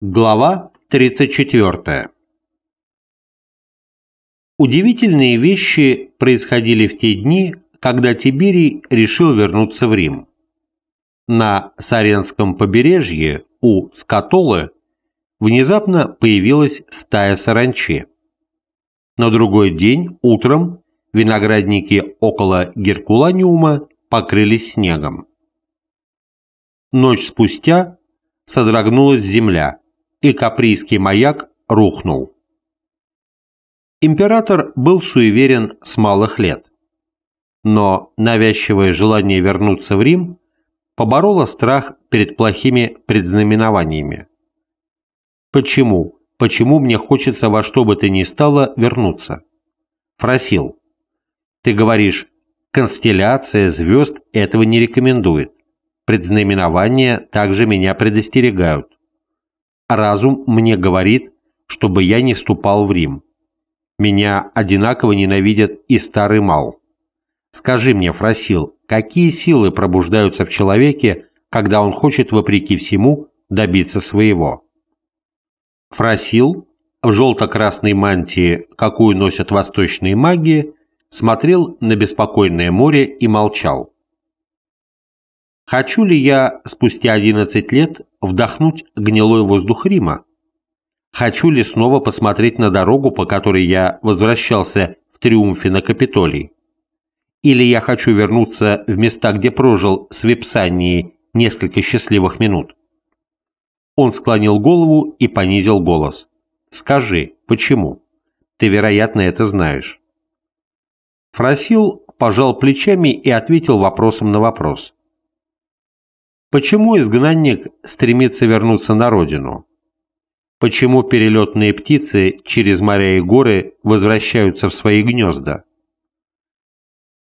Глава 34 Удивительные вещи происходили в те дни, когда Тиберий решил вернуться в Рим. На Саренском побережье у Скатолы внезапно появилась стая саранчи. На другой день утром виноградники около Геркуланиума покрылись снегом. Ночь спустя содрогнулась земля, и Каприйский маяк рухнул. Император был суеверен с малых лет, но навязчивое желание вернуться в Рим побороло страх перед плохими предзнаменованиями. Почему? Почему мне хочется во что бы то ни стало вернуться? Фросил. Ты говоришь, констелляция звезд этого не рекомендует. Предзнаменования также меня предостерегают. Разум мне говорит, чтобы я не вступал в Рим. Меня одинаково ненавидят и старый мал. Скажи мне, Фросил, какие силы пробуждаются в человеке, когда он хочет, вопреки всему, добиться своего? Фросил, в желто-красной мантии, какую носят восточные маги, смотрел на беспокойное море и молчал. Хочу ли я спустя 11 лет вдохнуть гнилой воздух Рима? Хочу ли снова посмотреть на дорогу, по которой я возвращался в триумфе на Капитолий? Или я хочу вернуться в места, где прожил с Випсанией несколько счастливых минут? Он склонил голову и понизил голос. «Скажи, почему? Ты, вероятно, это знаешь». Фросил пожал плечами и ответил вопросом на вопрос. Почему изгнанник стремится вернуться на родину? Почему перелетные птицы через моря и горы возвращаются в свои гнезда?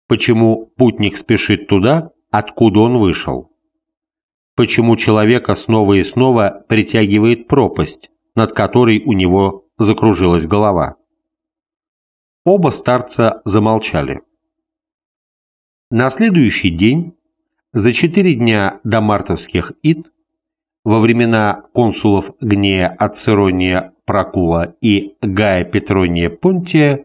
Почему путник спешит туда, откуда он вышел? Почему человека снова и снова притягивает пропасть, над которой у него закружилась голова? Оба старца замолчали. На следующий день за четыре дня до мартовских ид, во времена консулов Гнея Ацерония Прокула и Гая Петрония Понтия,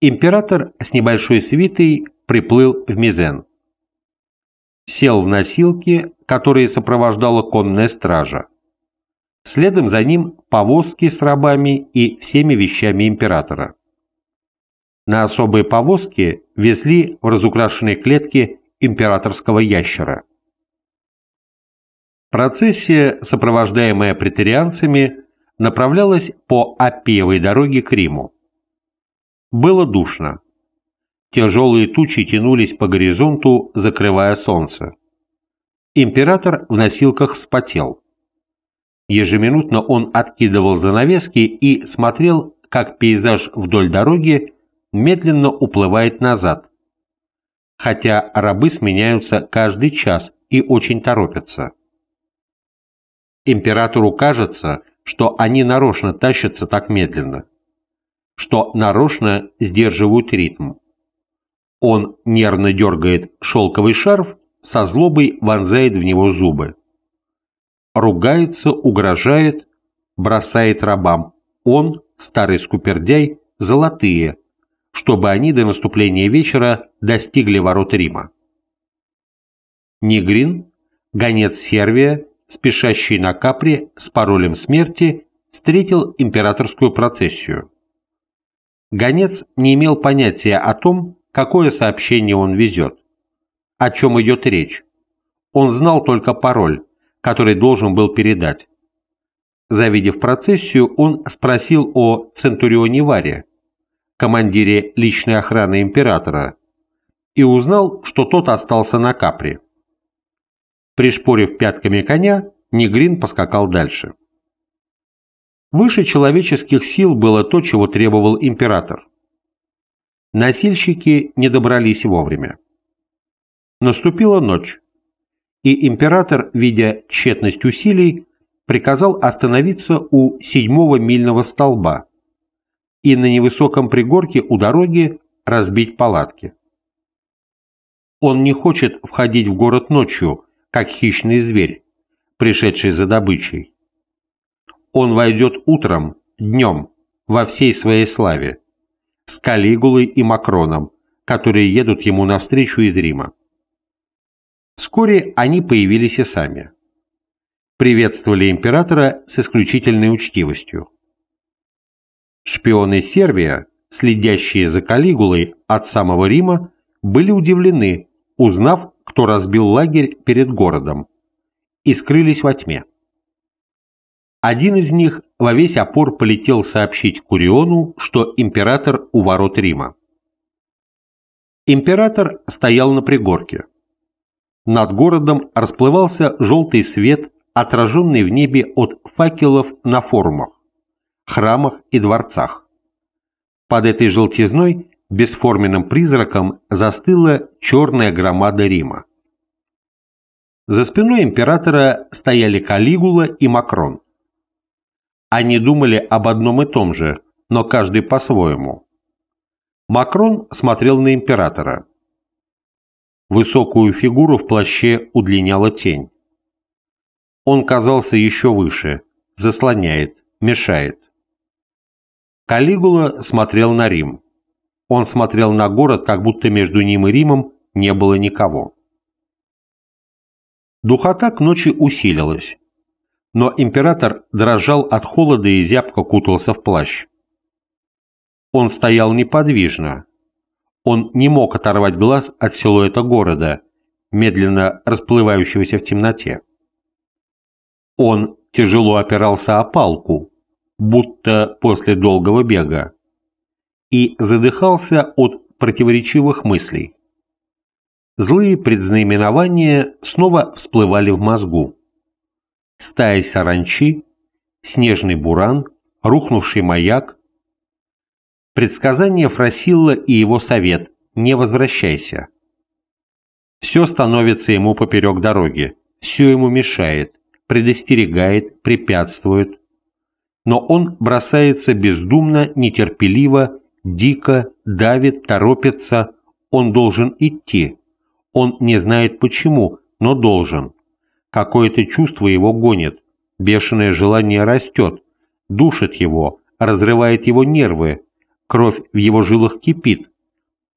император с небольшой свитой приплыл в Мизен. Сел в носилки, которые сопровождала конная стража. Следом за ним повозки с рабами и всеми вещами императора. На особые повозки везли в разукрашенной клетке императорского ящера. Процессия, сопровождаемая претерианцами, направлялась по Аппиевой дороге к Риму. Было душно. Тяжелые тучи тянулись по горизонту, закрывая солнце. Император в носилках вспотел. Ежеминутно он откидывал занавески и смотрел, как пейзаж вдоль дороги медленно уплывает назад, хотя рабы сменяются каждый час и очень торопятся. Императору кажется, что они нарочно тащатся так медленно, что нарочно сдерживают ритм. Он нервно дергает шелковый шарф, со злобой вонзает в него зубы. Ругается, угрожает, бросает рабам. Он, старый скупердяй, золотые, чтобы они до наступления вечера достигли ворот Рима. Нигрин, гонец Сервия, спешащий на Капри с паролем смерти, встретил императорскую процессию. Гонец не имел понятия о том, какое сообщение он везет, о чем идет речь. Он знал только пароль, который должен был передать. Завидев процессию, он спросил о Центурионе Варе, командире личной охраны императора, и узнал, что тот остался на капре. Пришпорив пятками коня, Негрин поскакал дальше. Выше человеческих сил было то, чего требовал император. Носильщики не добрались вовремя. Наступила ночь, и император, видя тщетность усилий, приказал остановиться у седьмого мильного столба, и на невысоком пригорке у дороги разбить палатки. Он не хочет входить в город ночью, как хищный зверь, пришедший за добычей. Он войдет утром, днем, во всей своей славе, с Калигулой и Макроном, которые едут ему навстречу из Рима. Вскоре они появились и сами. Приветствовали императора с исключительной учтивостью. Шпионы Сервия, следящие за Калигулой от самого Рима, были удивлены, узнав, кто разбил лагерь перед городом, и скрылись во тьме. Один из них во весь опор полетел сообщить Куриону, что император у ворот Рима. Император стоял на пригорке. Над городом расплывался желтый свет, отраженный в небе от факелов на форумах, храмах и дворцах. Под этой желтизной бесформенным призраком застыла черная громада Рима. За спиной императора стояли Калигула и Макрон. Они думали об одном и том же, но каждый по-своему. Макрон смотрел на императора. Высокую фигуру в плаще удлиняла тень. Он казался еще выше, заслоняет, мешает. Калигула смотрел на Рим. Он смотрел на город, как будто между ним и Римом не было никого. Духота к ночи усилилась но император дрожал от холода и зябко кутался в плащ. Он стоял неподвижно. Он не мог оторвать глаз от силуэта города, медленно расплывающегося в темноте. Он тяжело опирался о палку, будто после долгого бега, и задыхался от противоречивых мыслей. Злые предзнаменования снова всплывали в мозгу стая саранчи, снежный буран, рухнувший маяк. Предсказание Фросилла и его совет «Не возвращайся». Все становится ему поперек дороги, все ему мешает, предостерегает, препятствует. Но он бросается бездумно, нетерпеливо, дико, давит, торопится. Он должен идти. Он не знает почему, но должен. Какое-то чувство его гонит, бешеное желание растет, душит его, разрывает его нервы, кровь в его жилах кипит.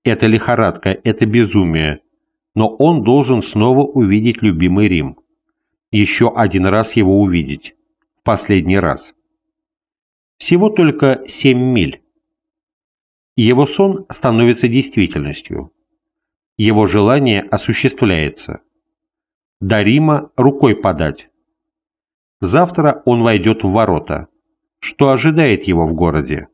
Это лихорадка, это безумие. Но он должен снова увидеть любимый Рим. Еще один раз его увидеть. В последний раз. Всего только семь миль. Его сон становится действительностью. Его желание осуществляется. До Рима рукой подать. Завтра он войдет в ворота. Что ожидает его в городе?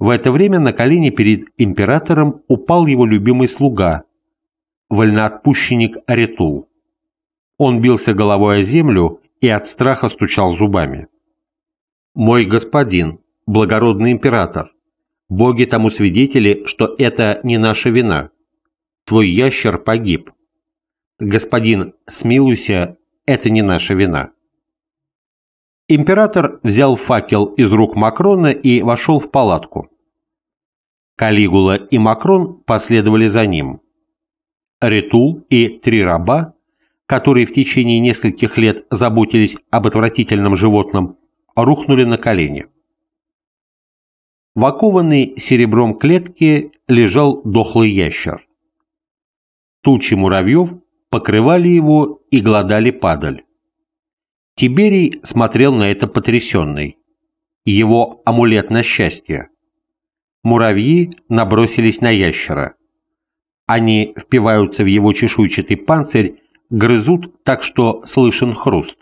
В это время на колени перед императором упал его любимый слуга, вольноотпущенник Аретул. Он бился головой о землю и от страха стучал зубами. «Мой господин, благородный император, боги тому свидетели, что это не наша вина. Твой ящер погиб. «Господин, смилуйся, это не наша вина». Император взял факел из рук Макрона и вошел в палатку. Калигула и Макрон последовали за ним. Ритул и три раба, которые в течение нескольких лет заботились об отвратительном животном, рухнули на колени. В окованной серебром клетке лежал дохлый ящер. Тучи муравьев покрывали его и глодали падаль. Тиберий смотрел на это потрясенный. Его амулет на счастье. Муравьи набросились на ящера. Они впиваются в его чешуйчатый панцирь, грызут так, что слышен хруст.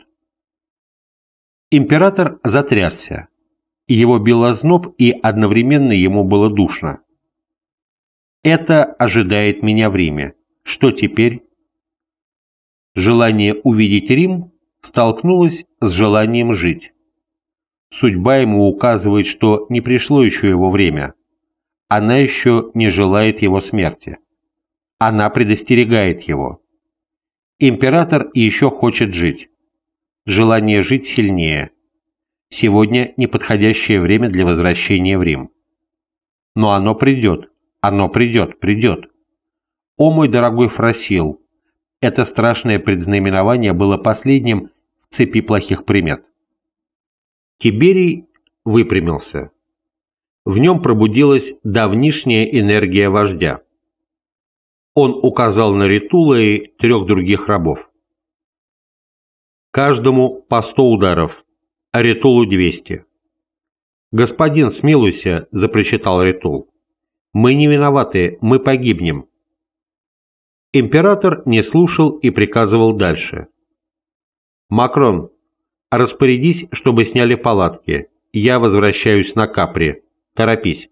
Император затрясся. Его бил озноб, и одновременно ему было душно. «Это ожидает меня в Риме. Что теперь?» Желание увидеть Рим столкнулось с желанием жить. Судьба ему указывает, что не пришло еще его время. Она еще не желает его смерти. Она предостерегает его. Император еще хочет жить. Желание жить сильнее. Сегодня неподходящее время для возвращения в Рим. Но оно придет, оно придет, придет. О мой дорогой Фросил, это страшное предзнаменование было последним в цепи плохих примет. Тиберий выпрямился. В нем пробудилась давнишняя энергия вождя. Он указал на Ритула и трех других рабов. Каждому по сто ударов, а Ритулу двести. «Господин, смилуйся», – запричитал Ритул. «Мы не виноваты, мы погибнем». Император не слушал и приказывал дальше. «Макрон, распорядись, чтобы сняли палатки. Я возвращаюсь на Капри. Торопись».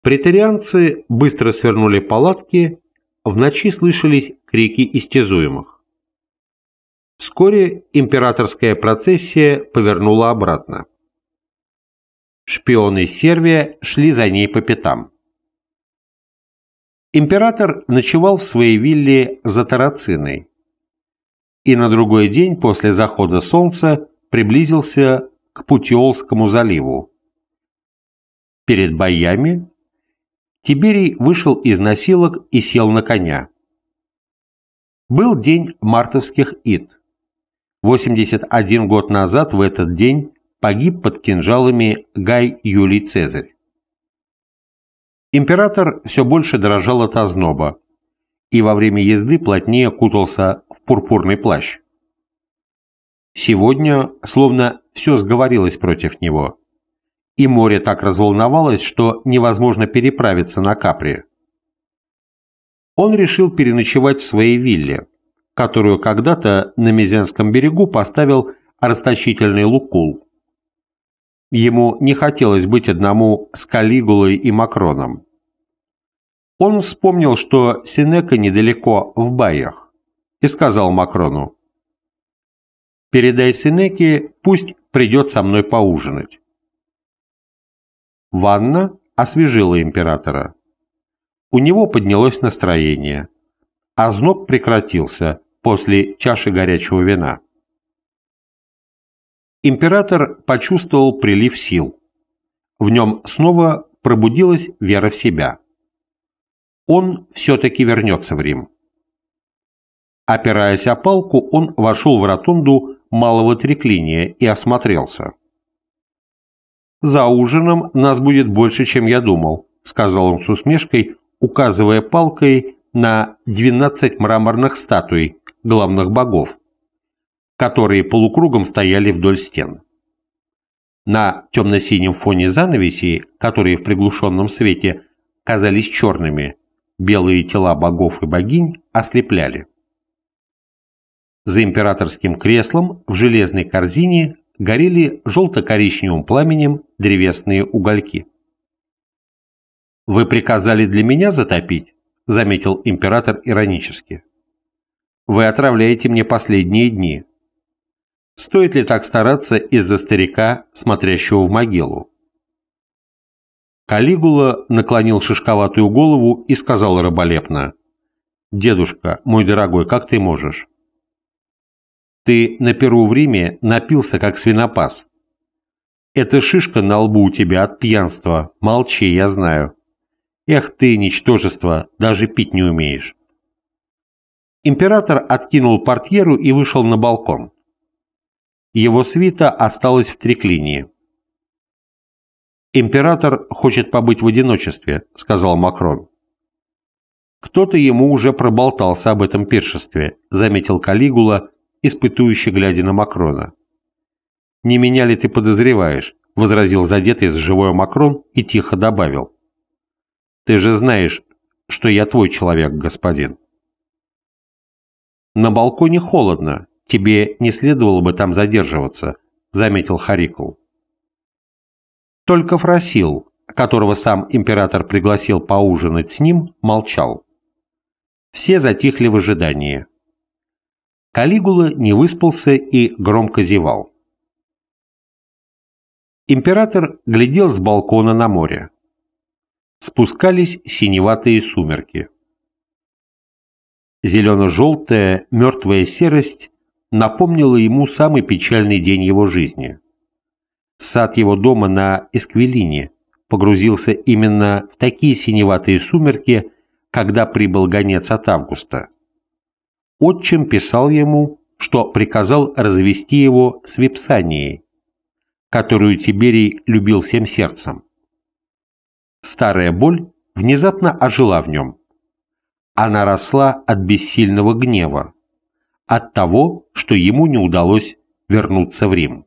Претарианцы быстро свернули палатки, в ночи слышались крики истязуемых. Вскоре императорская процессия повернула обратно. Шпионы Сервия шли за ней по пятам. Император ночевал в своей вилле за Тарациной и на другой день после захода солнца приблизился к Путиолскому заливу. Перед боями Тиберий вышел из насилок и сел на коня. Был день мартовских ид. 81 год назад в этот день погиб под кинжалами Гай Юлий Цезарь. Император все больше дрожал от озноба и во время езды плотнее кутался в пурпурный плащ. Сегодня словно все сговорилось против него, и море так разволновалось, что невозможно переправиться на Капри. Он решил переночевать в своей вилле, которую когда-то на Мезенском берегу поставил расточительный Лукул. Ему не хотелось быть одному с Калигулой и Макроном. Он вспомнил, что Синека недалеко в Баях, и сказал Макрону, «Передай Синеке, пусть придет со мной поужинать». Ванна освежила императора. У него поднялось настроение, а зноб прекратился после чаши горячего вина. Император почувствовал прилив сил. В нем снова пробудилась вера в себя. Он все-таки вернется в Рим. Опираясь о палку, он вошел в ротунду малого треклиния и осмотрелся. «За ужином нас будет больше, чем я думал», — сказал он с усмешкой, указывая палкой на 12 мраморных статуй главных богов, которые полукругом стояли вдоль стен. На темно-синем фоне занавесей, которые в приглушенном свете казались черными, белые тела богов и богинь ослепляли. За императорским креслом в железной корзине горели желто-коричневым пламенем древесные угольки. «Вы приказали для меня затопить?» – заметил император иронически. «Вы отравляете мне последние дни. Стоит ли так стараться из-за старика, смотрящего в могилу?» Калигула наклонил шишковатую голову и сказал раболепно. «Дедушка, мой дорогой, как ты можешь?» «Ты на Перу в Риме напился, как свинопас. Эта шишка на лбу у тебя от пьянства. Молчи, я знаю. Эх ты, ничтожество, даже пить не умеешь». Император откинул портьеру и вышел на балкон. Его свита осталась в триклинии. «Император хочет побыть в одиночестве», — сказал Макрон. «Кто-то ему уже проболтался об этом пиршестве», — заметил Калигула, испытующе глядя на Макрона. «Не меня ли ты подозреваешь?» — возразил задетый с живой Макрон и тихо добавил. «Ты же знаешь, что я твой человек, господин». «На балконе холодно, тебе не следовало бы там задерживаться», — заметил Харикл. Только Фросил, которого сам император пригласил поужинать с ним, молчал. Все затихли в ожидании. Калигула не выспался и громко зевал. Император глядел с балкона на море. Спускались синеватые сумерки. Зелено-желтая мертвая серость напомнила ему самый печальный день его жизни. Сад его дома на Эсквилине погрузился именно в такие синеватые сумерки, когда прибыл гонец от Августа. Отчим писал ему, что приказал развести его с Випсанией, которую Тиберий любил всем сердцем. Старая боль внезапно ожила в нем. Она росла от бессильного гнева, от того, что ему не удалось вернуться в Рим.